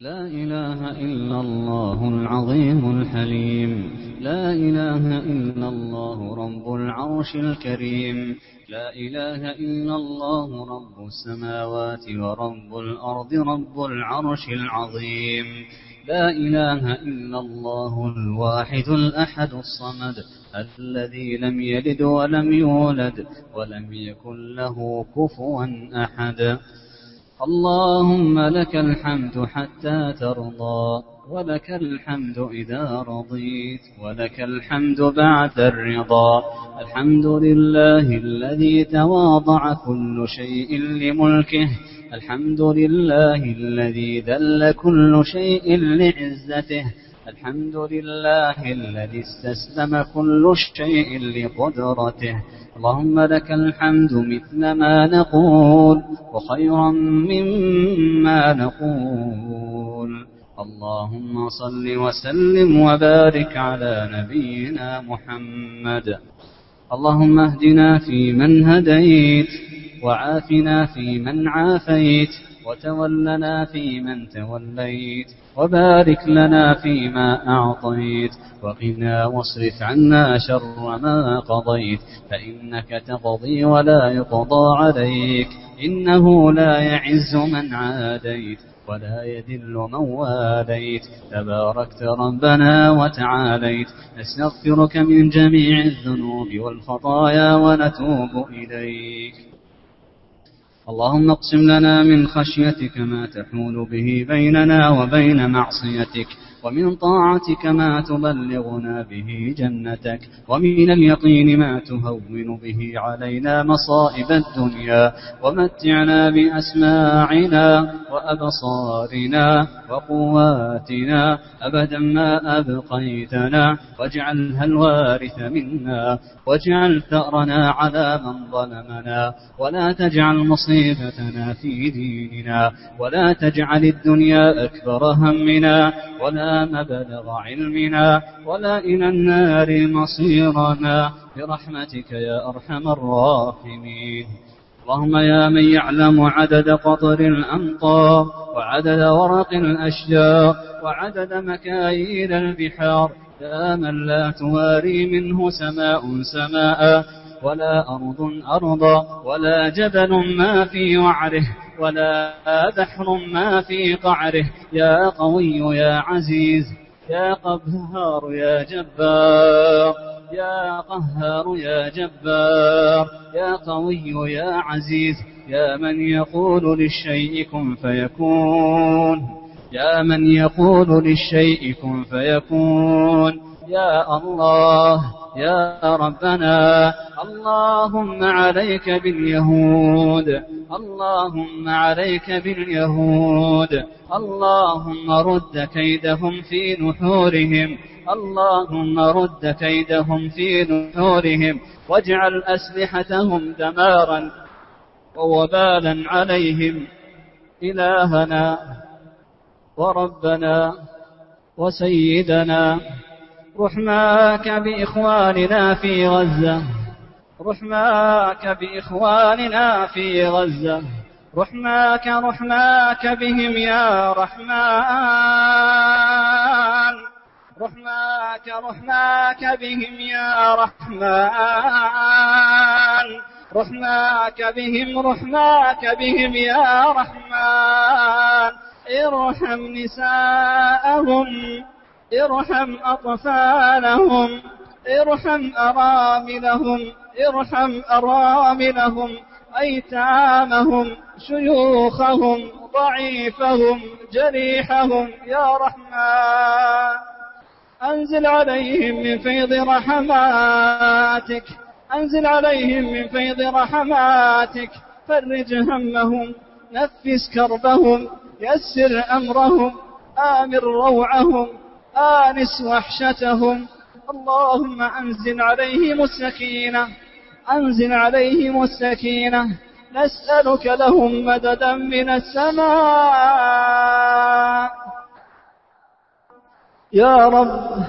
لا إله إلا الله العظيم الحليم. لا إله إلا الله رب العرش الكريم. لا إله إلا الله رب السماوات ورب الأرض رب العرش العظيم. لا إله إلا الله الواحد الأحد الصمد الذي لم يلد ولم يولد ولم يكن له كفوا أحد. اللهم لك الحمد حتى ترضى ولك الحمد إذا رضيت ولك الحمد بعد الرضا. الحمد لله الذي تواضع كل شيء لملكه الحمد لله الذي ذل كل شيء لعزته الحمد لله الذي استسلم كل شيء لقدرته. اللهم لك الحمد مثل ما نقول وخيرا مما نقول. اللهم صل وسلم وبارك على نبينا محمد. اللهم اهدنا في من هديت وعافنا في من عافيت. وتولنا فيمن توليت وبارك لنا فيما أعطيت وقنا واصرف عنا شر ما قضيت فإنك تقضي ولا يقضى عليك إنه لا يعز من عاديت ولا يذل من واليت تباركت ربنا وتعاليت نستغفرك من جميع الذنوب والخطايا ونتوب إليك اللهم اقسم لنا من خشيتك ما تحول به بيننا وبين معصيتك ومن طاعتك ما تبلغنا به جنتك ومن اليقين ما تهون به علينا مصائب الدنيا ومتعنا بأسماعنا وأبصارنا وقواتنا أبدا ما أبقيتنا واجعلها الوارث منا واجعل ثأرنا على من ظلمنا ولا تجعل مصيبتنا في ديننا ولا تجعل الدنيا أكبر همنا ولا مبلغ علمنا ولا إلى النار مصيرنا برحمتك يا أرحم الراحمين. اللهم يا من يعلم عدد قطر الأمطار وعدد ورق الأشجار وعدد مكاييل البحار يا من لا تواري منه سماء سماء ولا أرض أرضا ولا جبل ما في وعره ولا بحر ما في قعره. يا قوي يا عزيز يا قهار يا جبار يا قهار يا جبار يا قوي يا عزيز يا من يقول للشيء كن فيكون. يا من يقول للشيء كن فيكون. يا الله يا ربنا اللهم عليك باليهود اللهم عليك باليهود اللهم رد كيدهم في نحورهم اللهم رد كيدهم في نحورهم واجعل أسلحتهم دمارا ووبالا عليهم إلهنا وربنا وسيدنا رحماك بإخواننا في غزة. رحماك بإخواننا في غزة. رحماك رحماك بهم يا رحمن. رحماك رحماك بهم يا رحمن. رحماك بهم رحماك بهم يا رحمن. ارحم نساءهم. ارحم أطفالهم ارحم أراملهم ارحم أراملهم أيتامهم شيوخهم ضعيفهم جريحهم يا رحمن. أنزل عليهم من فيض رحماتك أنزل عليهم من فيض رحماتك. فرج همهم نفس كربهم يسر أمرهم آمر روعهم. آنس وحشتهم. اللهم أنزل عليهم السكينة. أنزل عليهم السكينة. نسألك لهم مددا من السماء. يا رب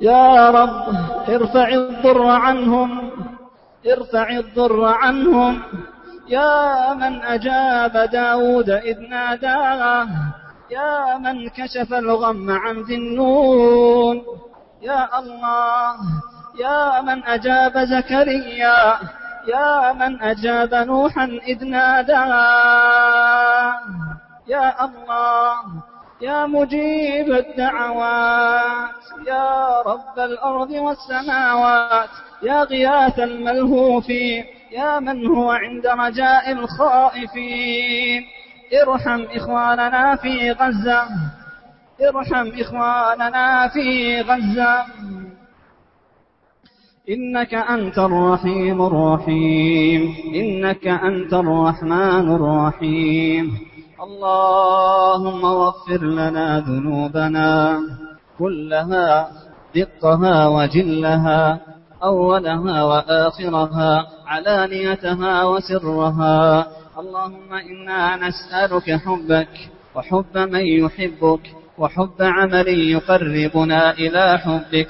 يا رب ارفع الضر عنهم. ارفع الضر عنهم. يا من أجاب داود إذ ناداه. يا من كشف الغم عن ذي النون. يا الله يا من أجاب زكريا. يا من أجاب نوحا إذ نادى. يا الله يا مجيب الدعوات. يا رب الأرض والسماوات. يا غياث الملهوفين. يا من هو عند رجاء الخائفين. ارحم إخواننا في غزة. ارحم إخواننا في غزة. إنك أنت الرحيم الرحيم. إنك أنت الرحمن الرحيم. اللهم وفر لنا ذنوبنا كلها دقها وجلها أولها وآخرها علانيتها وسرها. اللهم إنا نسألك حبك وحب من يحبك وحب عمل يقربنا إلى حبك.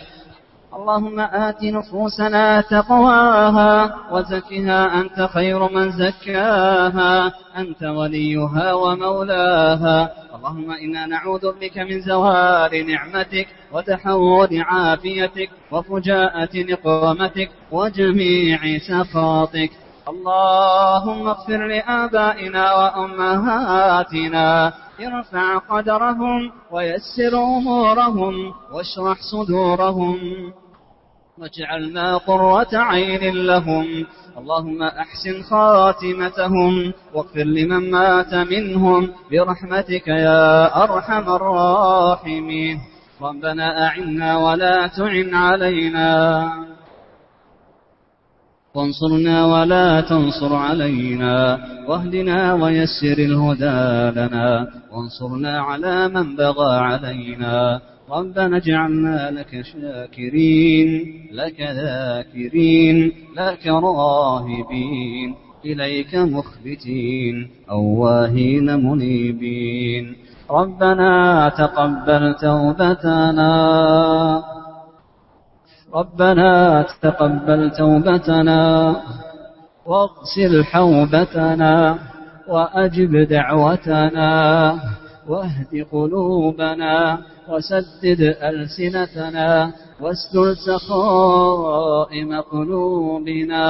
اللهم آت نفوسنا تقواها وزكها أنت خير من زكاها أنت وليها ومولاها. اللهم إنا نعوذ بك من زوال نعمتك وتحول عافيتك وفجاءة نقمتك وجميع سخاطك. اللهم اغفر لآبائنا وأمهاتنا ارفع قدرهم ويسر أمورهم واشرح صدورهم واجعلنا قرة عين لهم. اللهم أحسن خاتمتهم واغفر لمن مات منهم برحمتك يا أرحم الراحمين. ربنا أعنا ولا تعن علينا. وانصرنا ولا تنصر علينا واهدنا ويسر الهدى لنا وانصرنا على من بغى علينا. ربنا اجعلنا لك شاكرين لك ذاكرين لك راهبين إليك مخبتين أواهين منيبين. ربنا تقبل توبتنا. ربنا تقبل توبتنا واغسل حوبتنا وأجب دعوتنا واهد قلوبنا وسدد ألسنتنا واسدل سخائم قلوبنا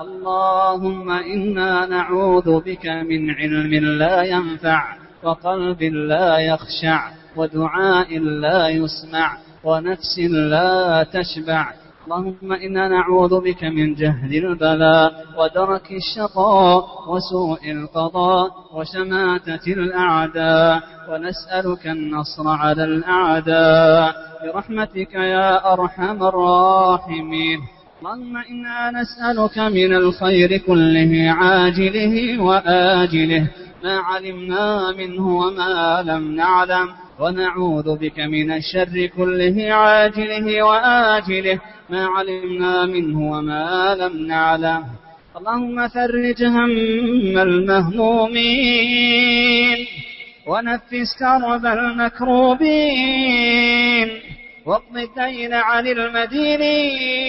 اللهم إنا نعوذ بك من علم لا ينفع وقلب لا يخشع ودعاء لا يسمع ونفس لا تشبع. اللهم إنا نعوذ بك من جهد البلاء ودرك الشقاء وسوء القضاء وشماتة الأعداء ونسألك النصر على الأعداء. برحمتك يا أرحم الراحمين. اللهم إنا نسألك من الخير كله عاجله وآجله. ما علمنا منه وما لم نعلم. ونعوذ بك من الشر كله عاجله وآجله ما علمنا منه وما لم نعلم. اللهم فرج هم المهمومين ونفس كرب المكروبين واقض الدين عن المدينين.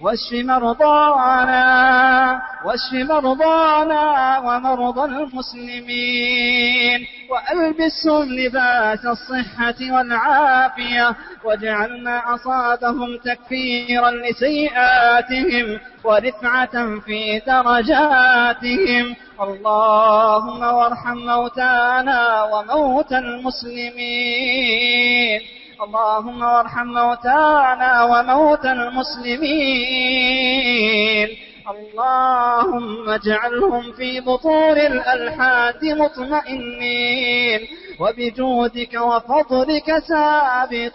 واشف مرضانا واشف مرضانا ومرضى المسلمين. وألبسهم لباس الصحة والعافية واجعلنا أصابهم تكفيرا لسيئاتهم ورفعة في درجاتهم. اللهم وارحم موتانا وموتى المسلمين. اللهم وارحم موتانا وموتى المسلمين. اللهم اجعلهم في بطور الألحاد مطمئنين. وبجودك وفضلك سابقين.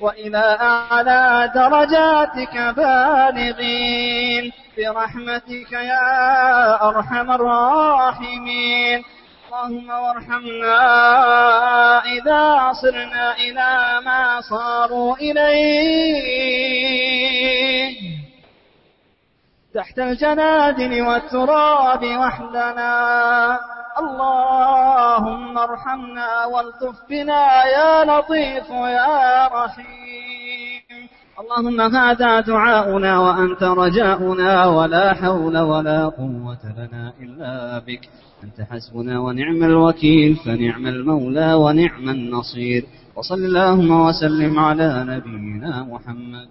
وإلى أعلى درجاتك بالغين. برحمتك يا أرحم الراحمين. اللهم وارحمنا إذا صرنا إلى ما صاروا إليه. تحت الجنادل والتراب وحدنا. اللهم ارحمنا والطف بنا يا لطيف يا رحيم. اللهم هذا دعاؤنا وأنت رجاؤنا. ولا حول ولا قوة لنا إلا بك. أنت حسبنا ونعم الوكيل فنعم المولى ونعم النصير. وصل اللهم وسلم على نبينا محمد.